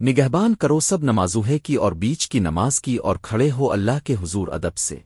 نگہبان کرو سب نمازوہے کی اور بیچ کی نماز کی اور کھڑے ہو اللہ کے حضور ادب سے۔